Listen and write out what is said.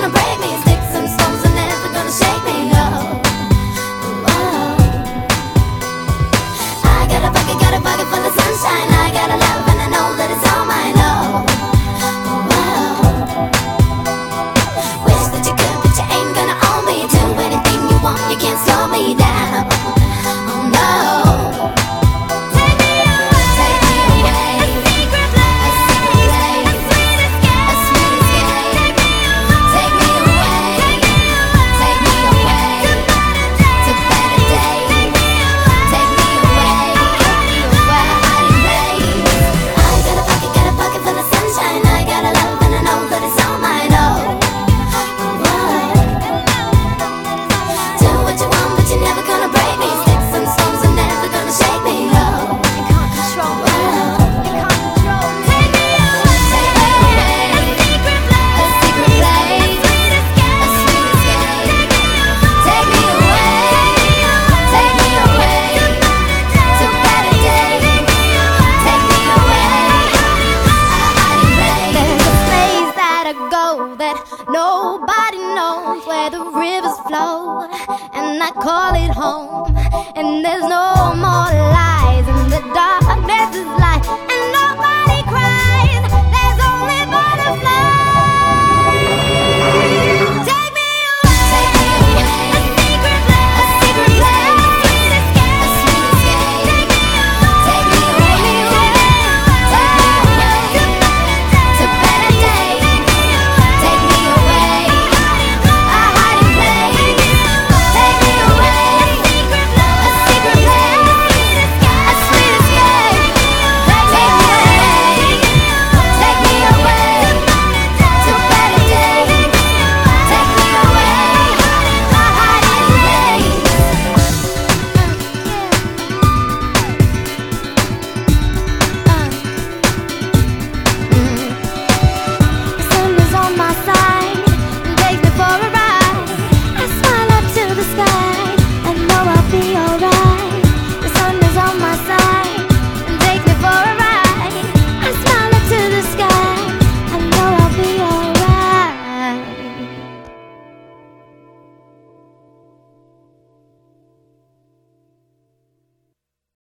gonna break me. Nobody knows where the rivers flow, and I call it home, and there's no more.